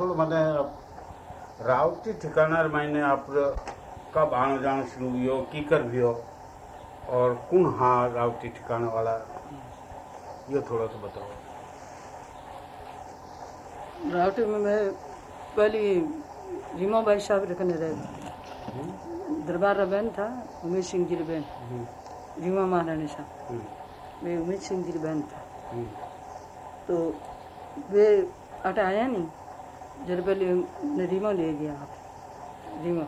થોડું મને રાવતી ठिकाना मायने आप कब आना जाना शुरू हुई कीकर भी हो और कौन हाँ रावती ठिकाना वाला ये थोड़ा सा बताओ रावटी में मैं पहली रीमा भाई साहब रखने रहे दरबार रा बहन था उमेश सिंह जी री बहन रीमा महारानी साहब मैं उमेश सिंह जी री बहन था तो वे अटे आया नहीं जब पे ने रीमा ले गया आप रीमा।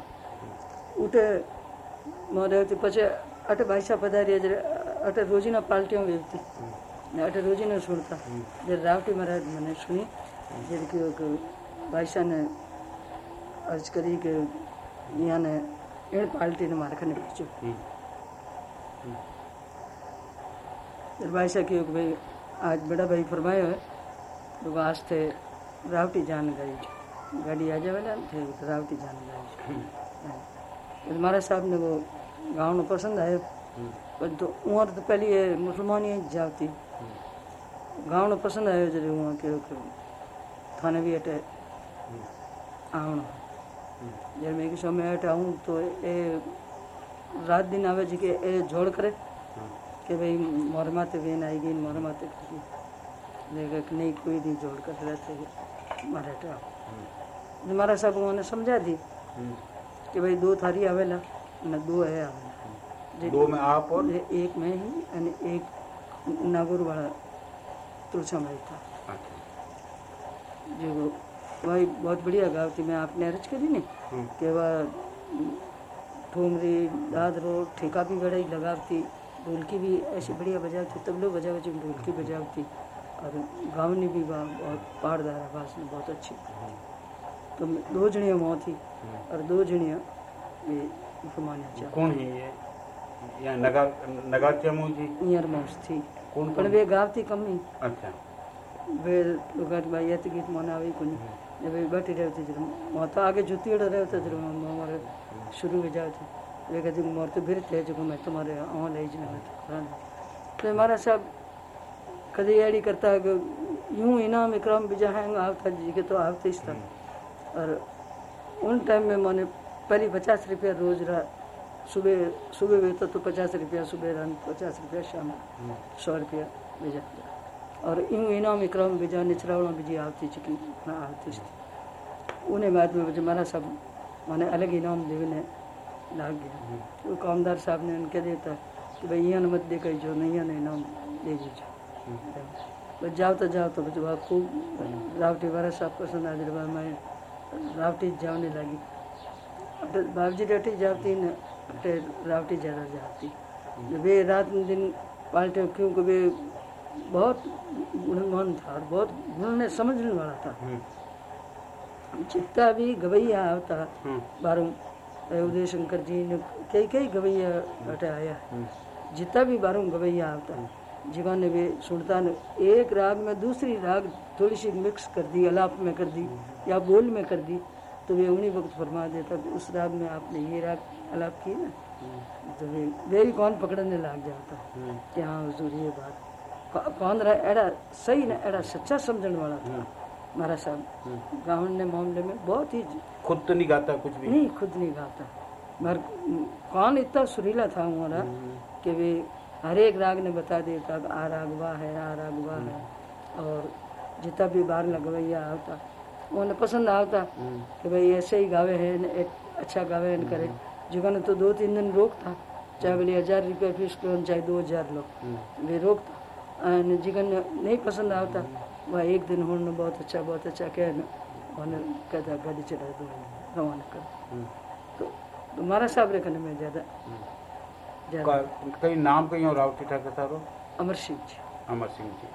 उठे मारे होती पछे अटे भाई साहब पधारी जरे अटे रोजीना पाल्टियों वेचती ने अटे रोजीना सुनता जब रावटी महाराज मैंने सुनी जब कि भाई साहब ने अर्ज़ करी कि यहाँ ने इन पाल्टी ने मारे खने भेजो फिर भाई साहब की भाई भाई है रावटी जान गई। गाड़ी आ ना थे तो रावटी जान गई। फिर महाराज साहब ने वो गाँव में पसंद आयो। पर तो उम्र तो पहले ये मुसलमान ही जाती। गाँव में पसंद आयो जरे वहाँ के के थाने भी अटे आवणो जब मैं कि समय अटे आऊँ तो ए रात दिन आवे जी कि लेकिन नहीं कोई नहीं जोड़ कर रहते मारे तो जो मारा साहब उन्होंने समझा दी कि भाई दो थारी आवेला न दो है आवेला दो में आप और? एक में ही અને एक नागौर वाला तुलसा भाई था। अच्छा। जो भाई बहुत बढ़िया गाँव थी मैं आपने अर्ज़ करी ने हम्म। कि वह ठुमरी दादरो ठेका भी बड़ा लगावती ढोलकी भी ऐसी बढ़िया बजावती तबलो बजा बजा ढोलकी बजावती। और गावनी भी वहाँ बहुत पारदार आवाज़ में बहुत अच्छी तो मैं- दो जणियाँ वहाँ थी और दो जणियाँ ये मुसलमान चाह कौन है ये यहाँ नगा नगा चमू जी ईयर माउस थी कौन પણ વે ગાવતી કમી अच्छा वे लोगाट भाई यत गीत मना આવી કોની ને વે બેઠી રહેતી જર મો તો આગે જુતીડો રહેતો જર મારે शुरू में जाओ थे वे कहते मोर तो फिर थे जो मैं तुम्हारे आँ ले जाने तो हमारा सब कभी एड़ी करता है कि यूँ इनाम इकराम बिजा है आवता जी के तो आवते ही था और उन टाइम में मैंने पहली पचास रुपया रोज रात सुबह सुबह वेता तो पचास रुपया सुबह रात पचास रुपया शाम सौ रुपया भेजा और यूँ इनाम इकराम भेजा निचरावड़ा बीजी आवती चुकी ना आवती थी उन्हें बाद में मुझे मारा सब मैंने अलग इनाम देने लाग गया। तो कामदार साहब ने उनके देता कि भाई यहाँ मत दे कही जो नहीं इनाम दे दीजिए। बस जाओ तो जाओ तो वहाँ खूब रावटी वाला साहब पसंद आ जाए मैं रावटी जाने लगी। बाबजी रेटी जाती न अटे रावटी ज़्यादा जाती। वे रात दिन पाल्टे क्योंकि वे बहुत गुणवान था और बहुत गुणने समझने वाला था। जितना भी गवैया आवता बारों उदय शंकर जी ने कई कई गवैया अटे आया जितना भी बारों गवैया आवता जीवन ने वे सुनता ने एक राग में दूसरी राग थोड़ी सी मिक्स कर दी अलाप में कर दी या बोल में कर दी तो वे उन्हीं वक्त फरमा देता कि उस राग में आपने ये राग अलाप की ना? तो वे भी कौन पकड़ने लग जाता? कि हाँ हुजूर ये बात। कौन रहा एड़ा सही ना एड़ा सच्चा समझने वाला था। महाराज साहब गाँव ने मामले में बहुत ही खुद तो नहीं गाता कुछ भी? नहीं खुद नहीं गाता। मगर कौन इतना सुरीला था हमारा कि वे हर एक राग ने बता देता कि आ राग वाह है आ राग वाह है। और जितना भी बार लगवैया आता उन्हें पसंद आता कि भाई ऐसे ही गावे है न एक अच्छा गावे न करे। जीवन तो दो तीन दिन रोक था चाहे बोले हज़ार रुपये फ़ीस लो चाहे दो हज़ार लो। वे रोकता। जिगन नहीं पसंद आता वह एक दिन होने बहुत अच्छा बहुत अच्छा कह न उन्हें कहता गाड़ी चढ़ा दो रवाना कर। तो तुम्हारा साहब रेखने में ज़्यादा। कहीं नाम कहीं और रावटी ठाकर सारो अमर सिंह जी। अमर सिंह जी।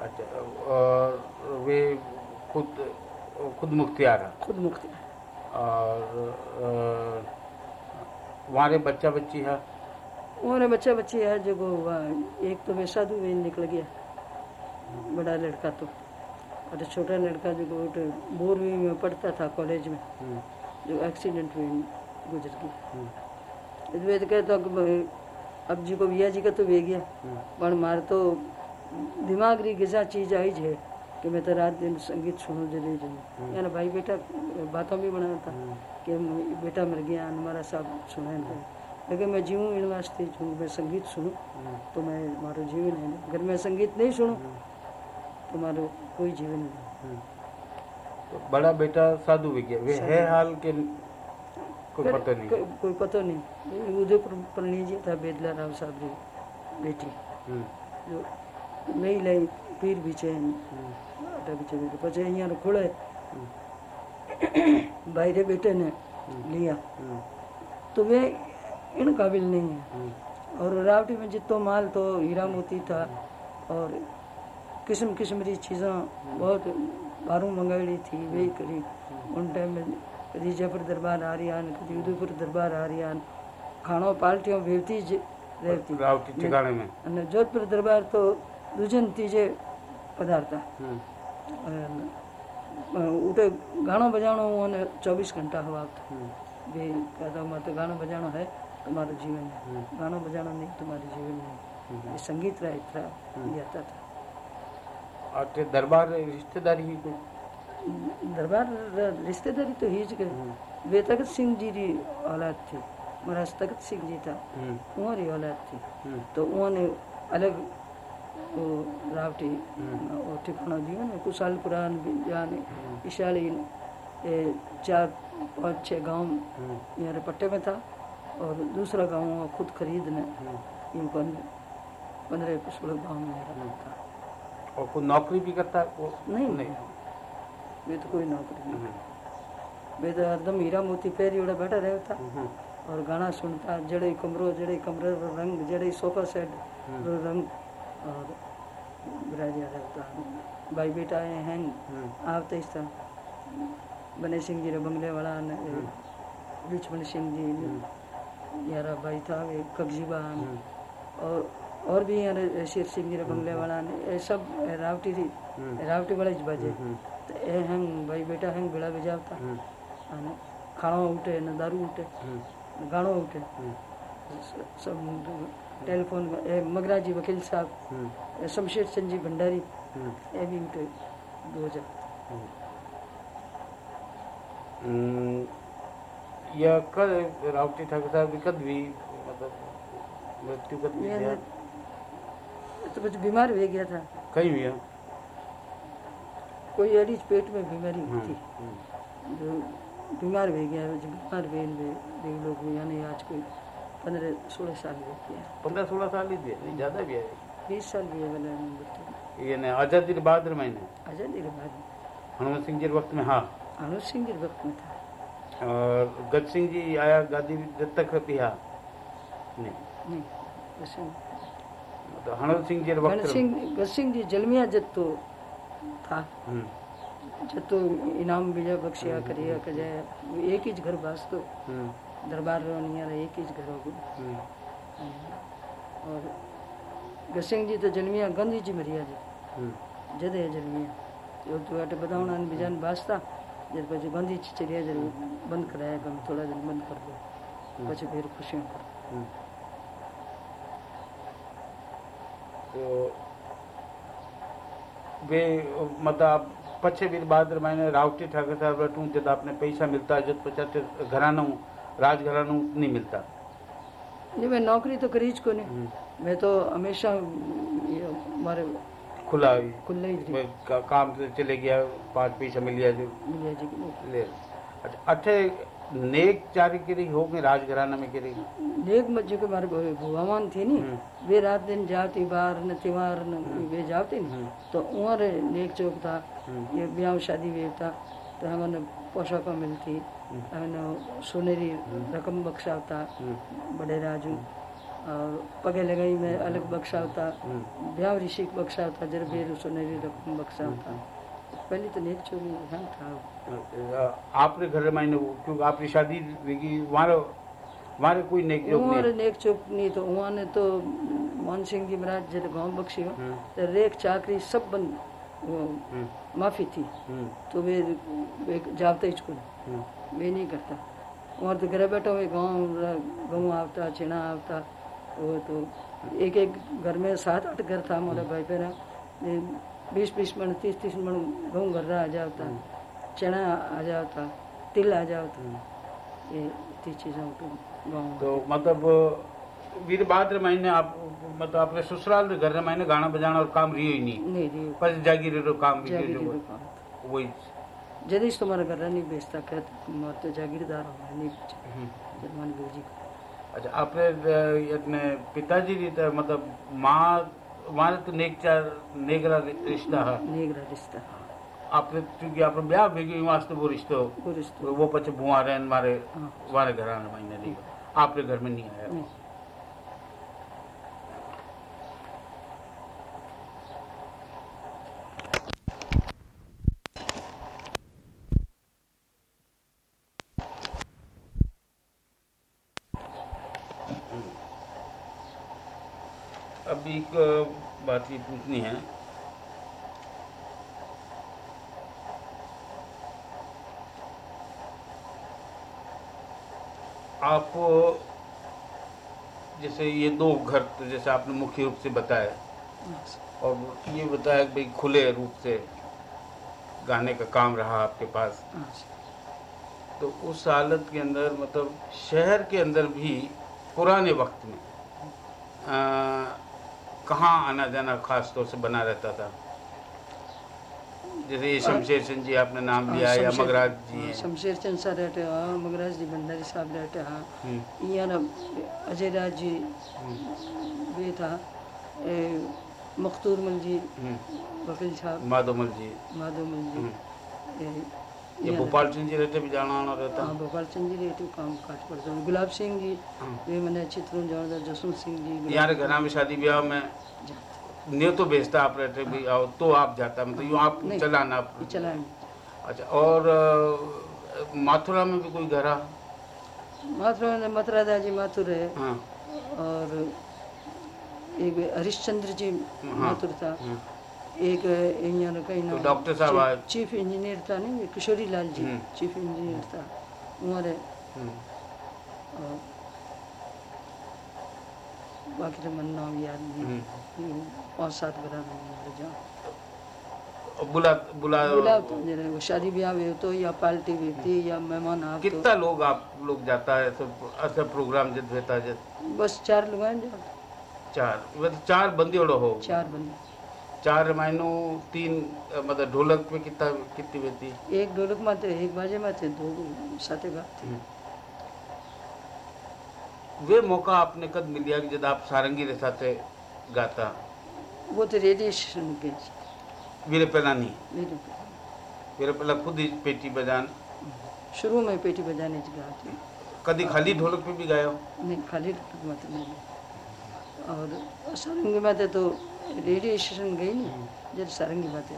अच्छा और वे खुद खुद मुख्तियार है? खुद मुख्त है और वहाँ बच्चा बच्ची है? और बच्चा बच्ची है जो एक तो वे साधु में निकल गया। बड़ा लड़का तो। और छोटा लड़का जो तो बोरवी में पढ़ता था कॉलेज में। जो एक्सीडेंट में गुजर गया। कहता कि भाई, अब जी को भैया जी का तो वे गया पर मार तो दिमाग री गिजा चीज़ आई है कि मैं तो रात दिन संगीत सुनूं ज़रूर ज़रूर यानी भाई बेटा बातों भी बनाया था कि बेटा मर गया हमारा सब सुना है लेकिन मैं जीऊँ इन वास्ते जो मैं संगीत सुनूं तो मैं मारो जीवन है। अगर मैं संगीत नहीं सुनूं तो मारो कोई जीवन नहीं। तो बड़ा बेटा साधु भी गया वे है हाल के कोई पता नहीं। को, कोई पता नहीं। उदयपुर प्रणी जी था बेदला राव साहब जी बेटी। जो नहीं लाई पीर भी चैन। आटा भी चैन। पचे यहाँ खोले बाहर बेटे ने लिया। तो वे इन काबिल नहीं है। और रावटी में जितो माल तो हीरा मोती था और किस्म किस्म की चीज़ा बहुत बारू मंगाई थी वे करी। उन टाइम में कभी जयपुर दरबार आ रही आन कभी उदयपुर दरबार आ रही आन खाणो पार्टियों भेजती જ રહેતી रावटी ठिकाने में અને જોધપુર દરબાર તો દુજન ત્રીજે પધારતા हम्म, અને, અ, ઉઠે ગાણો બજાણો હું અને ચોવીસ ઘંટા હવા આવતા हम्म, બે કહેતા તો ગાણો બજાણો है तुम्हारा जीवन है गाना बजाना नहीं तुम्हारे जीवन में ये संगीत रहा इतना जाता था और ते दरबार रिश्तेदारी ही कोई दरबार रिश्तेदारी तो ही ज गए वे तखत सिंह जी की औलाद थी महाराज तखत सिंह जी था। हम्म, उनकी औलाद थी। हम्म, तो उन्होंने अलग वो रावटी वो ठिकाना दिया ना कुछ साल पुरान भी जाने इशाली ये चार पाँच छः गाँव हम्म, मेरे पट्टे में था और दूसरा गाँव वो खुद खरीदने पंद्रह सोलह गाँव में मेरा था। और कोई नौकरी भी करता वो नहीं। नहीं। वे तो कोई नौकरी नहीं। हम्म, वे तो एकदम हीरा मोती पैर उड़ा बैठा रहता। हम्म, और गाना सुनता जड़े कमरो जड़े कमरे रंग जड़े सोफा सेट रंग। और बिराजिया रहता। भाई बेटा आए हैं। हम्म, आवते इस तरह। बने सिंह जी रे बंगले वाला लक्ष्मण सिंह जी। यारा भाई था वे कगजीबा हम्म, और और भी यार शेर सिंह जी रे बंगले वाला ने सब रावटी री रावटी वाले ज बाजे। हम्म, तो ए हैं भाई बेटा हैं बिड़ा बजावता हम्म, અને ખાણો ઉઠે ને દારૂ ઉઠે हम्म, ને ગાણો ઉઠે हम्म, सब टेलीफोन ए मगराजी वकील साहब हम्म, ए शमशेर चंद जी भंडारी हम्म, ए भी उठे दो हजार हम्म, यह कद रावटी ठाकुर साहब की कद भी मतलब मृत्यु कद भी ये थया? तो कुछ बीमार हो गया था कहीं भी है कोई एडी पेट में बीमारी हुई थी। हम्म, जो बीमार हो गया जो बीमार हुए वे वे लोग भी यानी आज कोई पंद्रह सोलह साल हो गया पंद्रह सोलह साल ही थे नहीं ज़्यादा भी है। बीस साल भी है मृत्यु ये ने आज़ादी के बाद महीने आज़ादी के बाद। हनुमत सिंह जी के वक्त में हाँ। अनुज सिंह के वक्त में था। और गज सिंह जी आया गादी जब तक पिया नहीं। नहीं नहीं। तो हनुमत सिंह जी के वक्त सिंह गण सिंह जी जलमिया जत्तो था। हम्म। जो तो इनाम विजय बख्शिया हम्म। कर एक ही घर बस तो। हम्म। दरबार रोनिया एक ही घर होगी और गसिंग जी तो जन्मिया गांधी जी मरिया जी। जद है जन्मिया। जो तो अट बदावना बिजान बास्ता जब पे गांधी जी चलिया जब बंद कराया कम थोड़ा दिन बंद कर दो पछ फिर खुशियों कर। तो वे मतलब पछे भी बहादुर महीने रावटी ठाकर साहब रटू जब आपने पैसा मिलता जब पचाते घरानू राजघरानू नहीं मिलता। नहीं मैं नौकरी तो करी को नहीं हम्म, मैं तो हमेशा हमारे खुला खुले ही मैं का- काम से चले गया पाँच पैसा मिल गया जो मिलिया जी ले। अच्छा अठे नेक चारी गिरी हो गई राजघराना में गिरी देख मत जो के मारे भगवान थी नी वे रात दिन जाती बार न त्योहार न वे जाते नी तो उमर नेक चौक था ये ब्याह शादी वे था तो हमें पोशाक मिलती हमें सोनेरी रकम बख्शावता बड़े राजू। और पगे लगाई में अलग बख्शावता ब्याह ऋषि बख्शावता जर बेर सोनेरी रकम बख्शावता पहले तो नेक चौक था। आपने घर में क्योंकि आपकी शादी वहाँ वहाँ कोई नेक जोक नहीं नेक चौक नहीं तो वहाँ ने तो मान सिंह जी महाराज जब गाँव बख्शी हो हम्म, तो रेख चाकरी सब बंद हम्म, माफ़ी थी। हम्म, तो वे जावते ही स्कूल। वे नहीं करता। और तो घर बैठा हुए गाँव गाँव आवता छिणा आवता वो तो एक एक घर में सात आठ घर था हमारे भाई बहन बीस बीस मन तीस तीस मण घऊं घर रहा जाता चना आ जाता तिल आ जाता ये इतनी चीज़ों को गाँव तो मतलब वीर भाद्र महीने आप मतलब अपने ससुराल घर महीने गाना बजाना और काम रियो ही नहीं। नहीं रही पर जागीर रो काम भी जो वही। जदीश तुम्हारा घर नहीं बेचता कहते मैं तो जागीरदार हूँ नहीं हम्म। जर्मन गुरुजी अच्छा आपने अपने पिताजी रीत मतलब माँ मारे तो नेक चार नेगरा रिश्ता है? नेगरा रिश्ता आपने क्योंकि आपने ब्याह भेगी वास्ते वो रिश्तो वो रिश्ता वो पचे बुआ रहे मारे हाँ। हमारे घर आने महीने नहीं आपके घर में नहीं आया। अब एक बात ये पूछनी है। आप जैसे ये दो घर तो जैसे आपने मुख्य रूप से बताया। और ये बताया कि भाई खुले रूप से गाने का काम रहा आपके पास। तो उस हालत के अंदर मतलब शहर के अंदर भी पुराने वक्त में कहाँ आना जाना खास तौर से बना रहता था? जैसे ये शमशेर सिंह जी आपने नाम लिया या मगराज जी हाँ, शमशेर चंद सर रहते हाँ मगराज जी भंडारी साहब रहते हाँ हम्म, यहाँ ना अजय राज जी हम्म, भी था मखतूर मल जी हम्म, वकील साहब। माधोमल जी। माधव मल जी। हम्म। ये भोपाल सिंह जी रहते भी जाना आना रहता। हाँ भोपाल चंद जी रहते काम काज पड़ता गुलाब सिंह जी हाँ। वे मैंने अच्छी तरह जानता जसवंत सिंह जी यार घर में शादी ब्याह में नहीं तो भेजता आप रहते भी आओ तो आप जाता मतलब यूँ आप। चलाना आप। चलाएँगे अच्छा और माथुरा में भी कोई घर माथुर में मथुरा दाजी माथुर है। हाँ। और एक हरिश्चंद्र जी हाँ। माथुर था। हाँ, एक यहाँ कहीं तो ना डॉक्टर साहब चीफ इंजीनियर था नहीं किशोरी लाल जी। हम्म। चीफ इंजीनियर था। उम्र हम्म, बाकी तो मन नाम याद नहीं हम्म। हम्म, पाँच सात बरा नहीं जहाँ और बुला बुला बुलाओ तो शादी ब्याह भी हो तो या पार्टी भी थी या मेहमान आप कितना तो लोग आप लोग जाता है ऐसा ऐसा प्रोग्राम जब रहता है बस चार लोग हैं जो चार मतलब चार बंदी ओड़ो हो? चार बंदे। चार मायनो तीन मतलब ढोलक पे कितना कितनी बेती एक ढोलक में थे एक बाजे में थे दो साथे गाते वे मौका आपने कद मिलिया कि जब आप सारंगी रे साथे गाता? वो तो रेडिएशन के वीरे पहला नहीं मेरे वीरे पहला खुद ही पेटी बजान। शुरू में पेटी बजाने गाते कदी खाली ढोलक पे भी गाया? हो नहीं खाली ढोलक में तो नहीं और सारंगी में तो रेडियो स्टेशन गई नहीं जब सारंगी में थे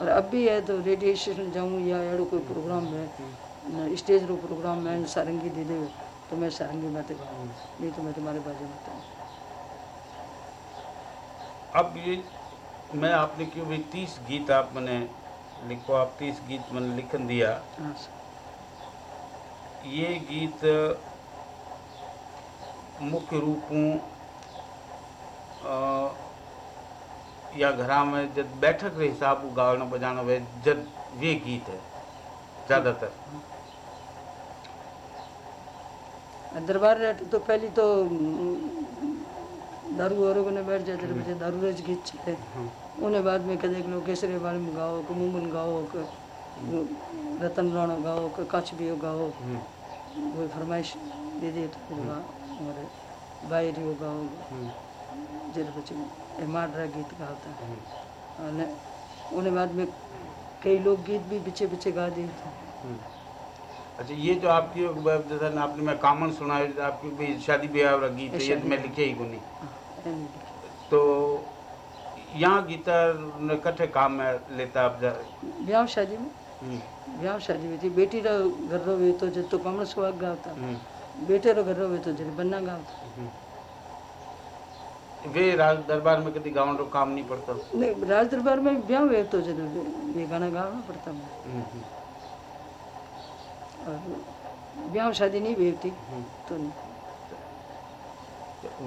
और अब भी है तो रेडियो स्टेशन जाऊँ या एड़ो कोई प्रोग्राम है स्टेज रो प्रोग्राम में सारंगी दे दे तो मैं सारंगी में थे नहीं तो मैं तुम्हारे बाजू में था अब ये मैं आपने क्यों भी तीस गीत आप मैंने लिखो आप तीस गीत मैंने लिखन दिया। हाँ ये गीत मुख्य रूपों या घरा में जब बैठक के हिसाब गाना बजाना वे जब वे गीत है ज़्यादातर। दरबार तो पहले तो हम्म, दारू वारू ने बैठ जाते थे बच्चे दारू रज गीत चले। उन्हें बाद में कदे लोग केसरे बारे में गाओ के मुमन गाओ के रतन राणा गाओ के कच्छ भी गाओ। हम्म, कोई फरमाइश दे दे तो फिर और बायरी गाओ। हम्म, जर बच्चे माडरा गीत गाता हम्म, उन्हें बाद में कई लोग गीत भी पीछे पीछे गा दिए थे। अच्छा ये जो आपकी जैसा आपने मैं कामन सुना है आपकी भी शादी ब्याह वाला गीत है ये तो मैं लिखे ही को नहीं हाँ, ऐन लिखे। तो यहाँ गीतर ने कठे काम में लेता आप जा ब्याह शादी में? हम्म, ब्याह शादी में थी बेटी रो घर रो वे तो जब तो कमल सुहाग गाता हम्म, बेटे रो घर रो वे तो जब बन्ना गाता हम्म। वे राज दरबार में कभी गाँव रो काम नहीं पड़ता? नहीं राज दरबार में ब्याह हुए तो जब ये गाना गाना पड़ता हम्म, और ब्याह शादी नहीं हुई थी हम्म। तो नहीं।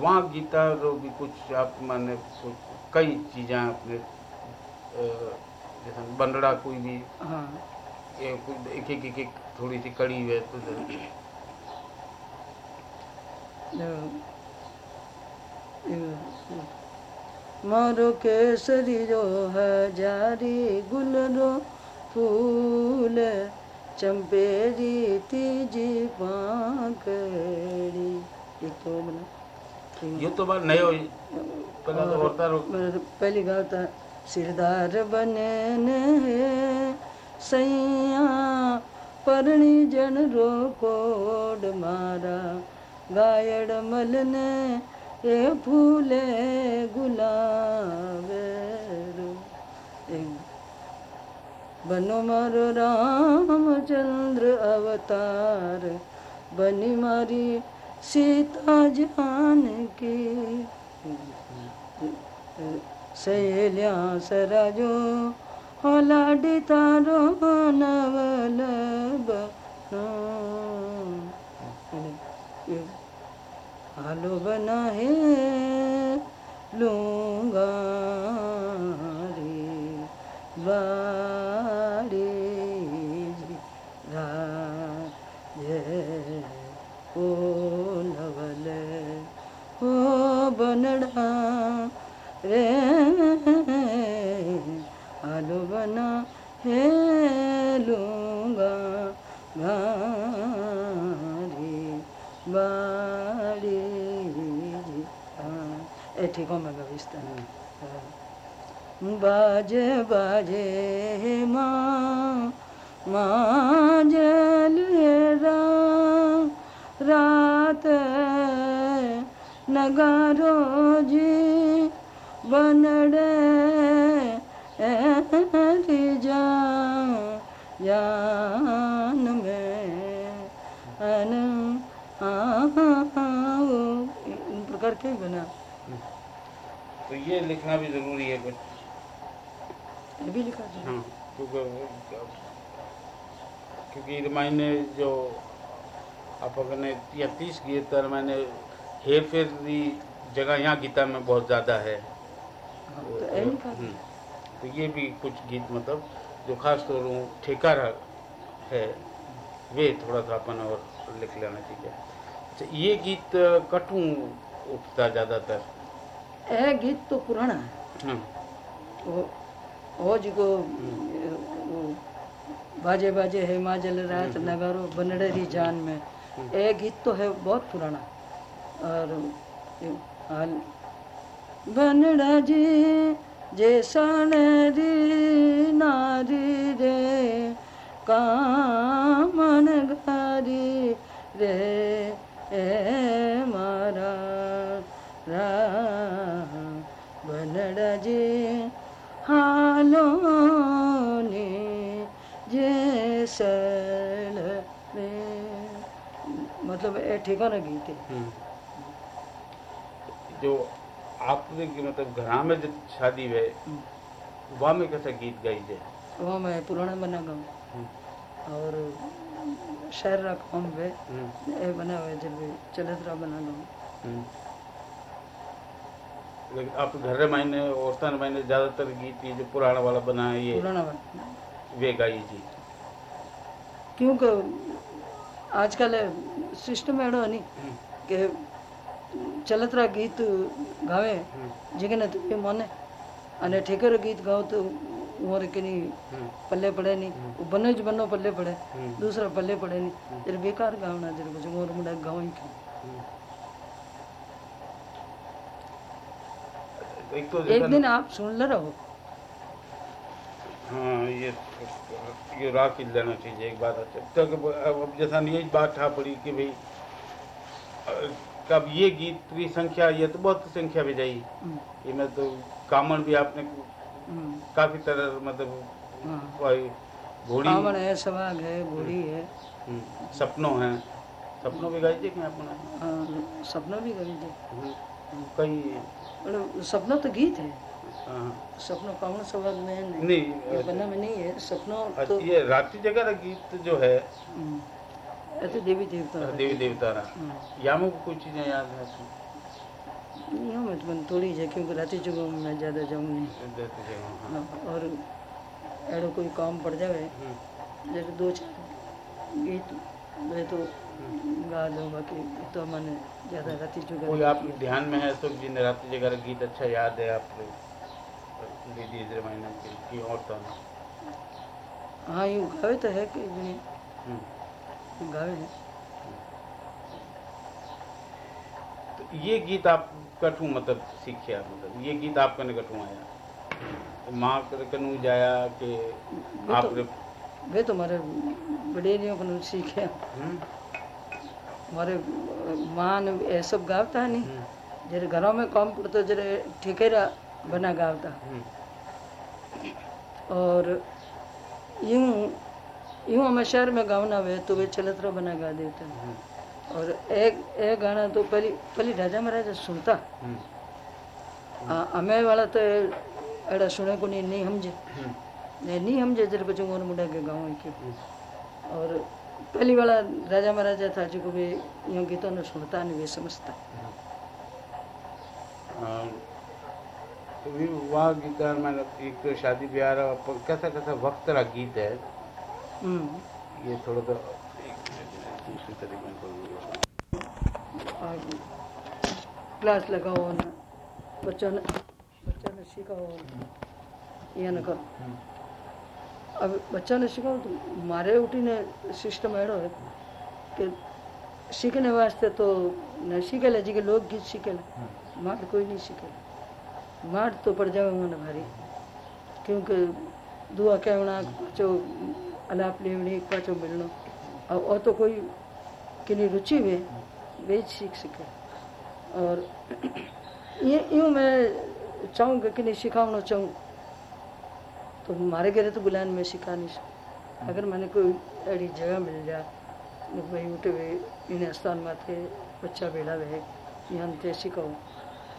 वहाँ गीता रो भी कुछ आप माने कई चीज़ें आपने जैसे बंदड़ा कोई भी हाँ। एक एक एक, थोड़ी सी कड़ी है तो मारो केसरी जो है जारी गुलरो फूल। चंपेरी तीजी पाकड़ी ये तो बना ये तो बात नयो पहला तो होता रो मेरे पहली गाता सिरदार बने ने सैया परणी जन रो कोड मारा। गायड़ मलने ए फूले गुलाबेरो बनो मारो रामचंद्र अवतार, बनी मारी सीता जान की सहेल्या सराजो होलाडी तारो नवलब हालो बना है लूँगा। है घारी बाड़ी ए, ठीक हो, मैं गविस्ता बाजे बाजे माँ माँ जल रात नगारो जी बनड़े जान में अन इन प्रकार के बना तो ये लिखना भी ज़रूरी है कुछ। ये भी लिखा हाँ क्योंकि क्योंकि रामायण जो आप अगर या तीस गीत तर मैंने हेर फेर की जगह यहाँ गीता में बहुत ज़्यादा है। हाँ, तो हम्म, तो ये भी कुछ गीत मतलब जो खास तौर पर ठेका है वे थोड़ा सा अपन और लिख लेना चाहिए। अच्छा ये गीत कटू उठता ज़्यादातर? ए गीत तो पुराना है। हाँ। वो वो जी को वो बाजे बाजे है माजल रात नगारो बनड़ेरी जान में। यह गीत तो है बहुत पुराना। और हाल बनड़ा जी जे री नारी रे, कामन गारी रे, ए मारा रा बनड़ा जी, हालो ने जे सल में मतलब ए ठिकाना गीत है हम्म। जो आपने की मतलब घरा में जब शादी है वहाँ में कैसा गीत गाई जाए? वो मैं पुराना बना गाऊँ। हम्म, और शहर रा काम वे ए बना हुआ जब भी चलत रहा बना गाऊँ। हम्म। लेकिन आप घर में मायने औरतों ने मायने ज़्यादातर गीत ये जो पुराना वाला बना है ये पुराना बना वे गाई जी। क्योंकि आजकल सिस्टम अहिड़ो नी हम्म, કે ચલતરા ગીત ગાવે हम्म, જેને તું મને અને ઠેકર ગીત ગાઓ તો उमर के नहीं हम्म, पल्ले पड़े नहीं वो बनो ज बनो पल्ले पड़े हम्म, दूसरा पल्ले पड़े नहीं जरा बेकार गावना जरा कुछ उमर मुंडा गाँव ही क्यों हम्म। एक तो एक जैसा दिन आप सुन ले रहो हाँ ये ये राख ही लेना चाहिए एक बात अच्छा तो अब अब जैसा यही बात था पड़ी कि भाई अ, कब ये गीत की संख्या ये तो बहुत संख्या भी जाई हम्म, ये में तो कामन भी आपने हम्म, काफ़ी तरह मतलब हाँ। घोड़ी कावड़ है सवाग है घोड़ी है। हम्म, सपनों है। सपनों भी गाई क्या अपना सपनों भी थे। हम्म, कई सपना तो गीत है। सपनों सपना कावड़ सवाग में नहीं। नहीं ये बना में नहीं है। सपना अच्छा, तो ये रात्रि जगह का गीत जो है हम्म, तो देवी देवता देवी देवता रहा। हम्म, या मुझे कोई चीज़ें याद है में तो थोड़ी है क्योंकि राती जगह मैं ज़्यादा जाऊँ नहीं। हाँ। हाँ, और अड़ो कोई काम पड़ जावे हम्म, जैसे दो चार गीत वे तो गा दो बाकी तो मैंने ज़्यादा राती जगह कोई आप ध्यान में है तो जिन रात जगह गीत अच्छा याद है आप दीदी की की और तो हाँ यूँ गावे तो है कि हम्म। है तो ये गीत आप कठू मतलब सीखिया मतलब ये गीत आप कने कठू आया? माँ कर कनू जाया कि आपने वे तो हमारे बड़ेरियों को सीखे। हम्म, हमारे माँ ने ये सब गावता है नहीं। हम्म, जरे घरों में काम पड़तो जरे ठेकेरा बना गावता हम्म, और यूँ यूँ हमें शहर में गावना हुए तो वे चलतरा बना गा देते हैं। हम्म, और एक एक गाना तो पहली पहली राजा महाराजा सुनता। हम्म, हमें वाला तो एड़ा सुने को नहीं नहीं समझे हम्म, नहीं नहीं समझे जरे बच्चों को मुंडा के गाँव के हम्म। और पहली वाला राजा महाराजा था जो भी यूँ गीतों ने सुनता नहीं वे समझता। तो वाह गीत है, मैंने एक शादी ब्याह कैसा कैसा वक्त रा गीत है? हम्म ये थोड़ा मिनट, दूसरी तरीके में क्लास लगाओ ना बच्चों ने बच्चों ने सिखाओ ये न करो। अब बच्चा ने सिखाओ तो मारे उठीने सिस्टम अड़ो है कि सीखने वास्ते तो न सीखेले जी के लोग गीत सीखेले हम्म, मार कोई नहीं सीखेले। मार तो पड़ जावे उन्हें भारी। क्योंकि दुआ कहना पाचो मिलनो। अब वो तो कोई किनी रुचि में वे सीख सके। और ये, यूँ मैं कि चाहूँ। तो मारे घरे तो बुलान में सिखा नहीं अगर मैंने कोई अड़ी जगह मिल जाए भाई उठे हुए इन स्थान माथे बच्चा बेड़ा हुए यहाँ ते सिखाओ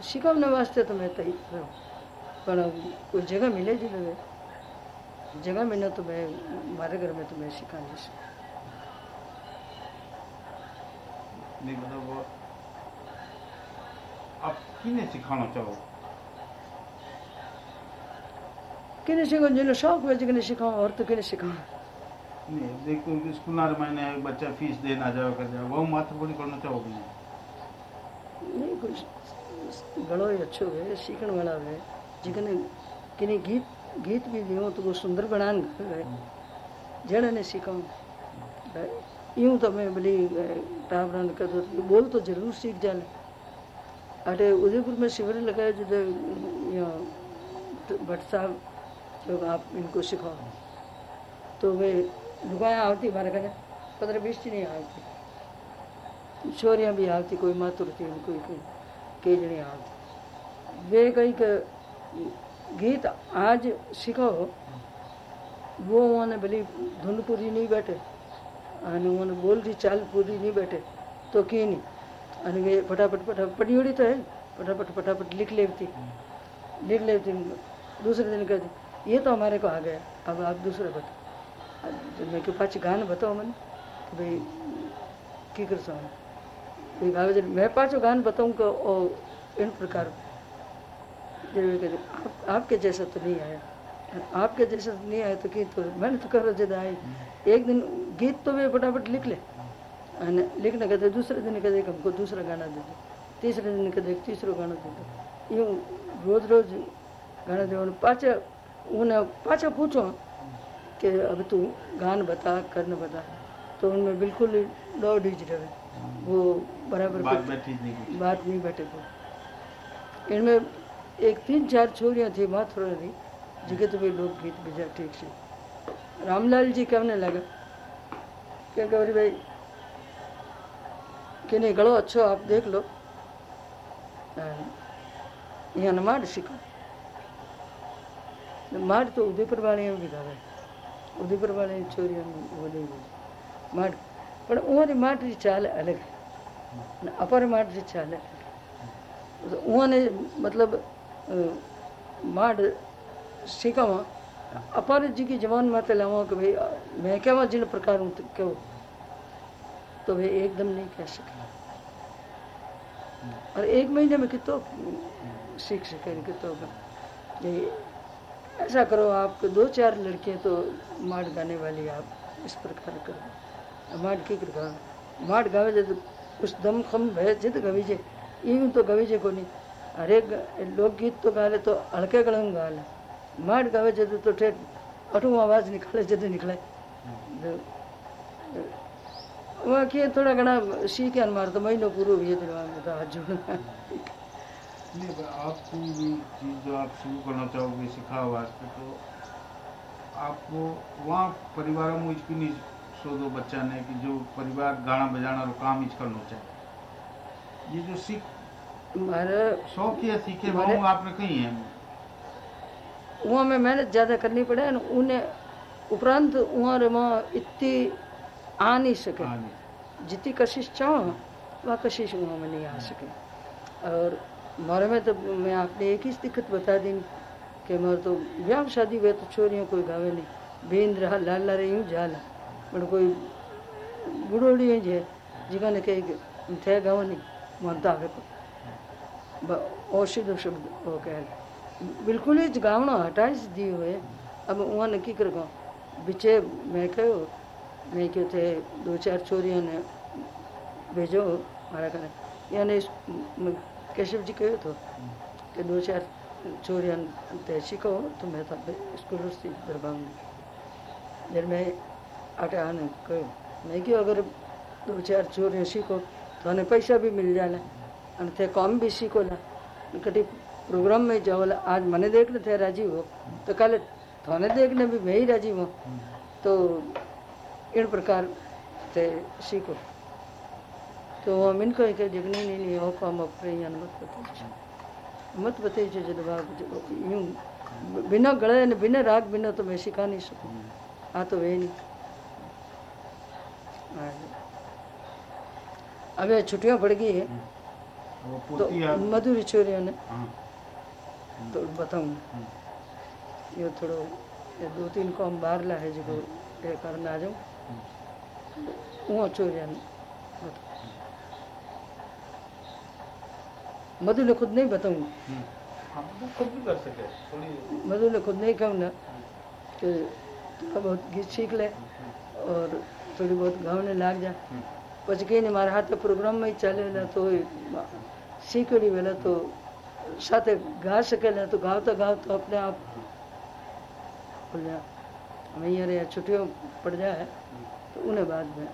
सिखाने वास्ते तो मैं रहूँ पर कोई जगह मिले जी जगह मिले तो मैं मारे घर में तो मैं सिखा नहीं मतलब वो आप किने सिखाना चाहो? किन्हें सिखाओ जिन्हें शौक हुए जिन्हें सिखाओ और तो किन्हें सिखाओ नहीं देखो स्कूल महीने बच्चा फ़ीस देना जाओ कर जाओ वो मात्र थोड़ी करना चाहो कि नहीं? नहीं कुछ घणो ही अच्छो है सीखण वाला है जिकने किने गीत गीत भी दियो तो सुंदर बनान है। जड़े ने सीखाऊं। यूँ तो मैं भली टाबरन कर तो बोल तो ज़रूर सीख जाले अरे, उदयपुर में शिविर लगाए जो यहाँ भट्ट साहब जो आप इनको सिखाओ। तो वे लुगाया आवती हमारे घर पंद्रह बीस नहीं आवती छोरियाँ भी आवती कोई मातुर थी, कोई कोई जने आवती वे कहीं गीत आज सिखाओ वो उन्होंने भली धुन पूरी नहीं बैठे અને મને બોલતી ચાલ પૂરી નહીં બેઠે તો કે નહીં અને वे फटाफट फटाफट पढ़ी उड़ी तो है फटाफट फटाफट लिख लेती लिख लेती दूसरे दिन कहती ये तो हमारे को आ गया अब आप दूसरा बताओ जब मैं क्यों पाची गाना बताओ मैंने तो भाई की कर सकूँ कोई गावे जब मैं पाचो गान बताऊँ कि ओ इन प्रकार जब वे कहते आप आपके जैसा तो नहीं आया। आपके जैसा तो नहीं आया तो की तो मैंने तो करो जद आई। एक दिन गीत तो वे फटाफट लिख ले। लिखने कहते दूसरे दिन कहते हमको दूसरा गाना दे दो। तीसरे दिन कहते तीसरो गाना दे दो। यूँ रोज रोज गाना दे पाछा उन्हें पाछा पूछो कि अब तू गान बता करन बता। तो उनमें बिल्कुल दो डीज रहे। वो बराबर बात नहीं बात नहीं बैठे को इनमें एक तीन चार छोरियाँ थी, माथुरा थी जगह तो लोग गीत बजा ठीक से। रामलाल जी कहने लगा। क्या गौरी भाई कि नहीं गलो अच्छो, आप देख लो। यहाँ न माड सीखो माड तो उदयपुर वाले भी गावे उदयपुर वाले नहीं बोले माड पर उन्होंने माड की चाल अलग अपर माड की चाल है। तो उन्होंने मतलब माड सीखावा अपार जी की जवान माते लावा कि भाई, मैं कहवा जिन प्रकार तो तो वे एकदम नहीं कह सके। और एक महीने में कितो सीख सके कितो ऐसा करो, आप दो चार लड़कियाँ तो माट गाने वाली आप इस प्रकार करो। माट की कर माट गावे जे कुछ दम खम भय जित गवी जे, यूँ तो गवीजे को कोनी। हरेक लोकगीत तो गाले तो हल्के गड़म गाले। माट गावे जे तो ठेठ अठू आवाज़ निकले जद निकले। वहाँ के थोड़ा घना सीखे मार तो महीनों पूरो भी तो हाथ जोड़ना नहीं आपको भी चीज़ जो आप शुरू करना चाहोगे सिखा वास्ते तो आपको वहाँ परिवार में इसकी नहीं सोचो बच्चा ने कि जो परिवार गाना बजाना और काम इच करना चाहिए ये जो सीख मारे शौक या सीखे मारे- आपने कही है? वहाँ में मेहनत ज़्यादा करनी पड़े उन्हें उपरांत वहाँ रे वहाँ इतनी आ नहीं सके। जितनी कशिश चाहो वह कशिश वहाँ में नहीं आ सके। और मारे में तो मैं आपने एक ही दिक्कत बता दी कि मारे तो ब्याह शादी हुए तो छोरियों कोई गावे नहीं। बेंद रहा लाल ला रही हूँ जाला पर कोई बुढ़ोड़ी है जे जिका ने कहे थे गाँव नहीं मानता आवे को और सीधो शब्द वो कह बिल्कुल ही गावणो हटाई दी हुए अब वहाँ ने की कर गाँव। बिचे मैं कहो मैं क्यों थे दो चार छोरियों ने भेजो मारा करे। यानी केशव जी कहो तो कि दो चार छोरियाँ ते सीखो तो मैं तब स्कूल से दरबांगी जब मैं आटे आने कहो, मैं क्यों अगर दो चार छोरियाँ सीखो तो हमें पैसा भी मिल जाना। અને તે કામ બી શીખોલા કદી પ્રોગ્રામ में जाओला आज मने देखने थे राजी हो तो कल थाने देखने भी मैं ही राजी हूँ तो इन प्रकार से सीखो तो वो मिन को के जगनी नहीं नहीं हो काम अपने यान मत बताइए मत बताइए जब बाप यूं बिना गले ने बिना राग बिना तो मैं सिखा नहीं सकूँ हाँ तो वे नहीं हाँ जी। अब ये छुट्टियाँ पड़ गई है वो तो पोती आप मधुरी छोरियों ने हाँ तो बताऊँ ये थोड़ो ये दो तीन काम बाहर ला है जो ये करना आ जाऊँ वहाँ चोरियां मधु ने खुद नहीं बताऊँ हम्म। हाँ वो खुद भी कर सके थोड़ी मधु ने खुद नहीं कहूँ ना कि थोड़ा बहुत गीत सीख ले और थोड़ी बहुत गाने लाग जा પછી કહીને મારા હાથે પ્રોગ્રામમાં ચાલેલા તો શીખડી વેલા તો સાથે गा सकेला तो गावता गावता अपने आप खुल जा हमें यहाँ रे छुट्टियों पड़ जाए तो उन्हें बाद में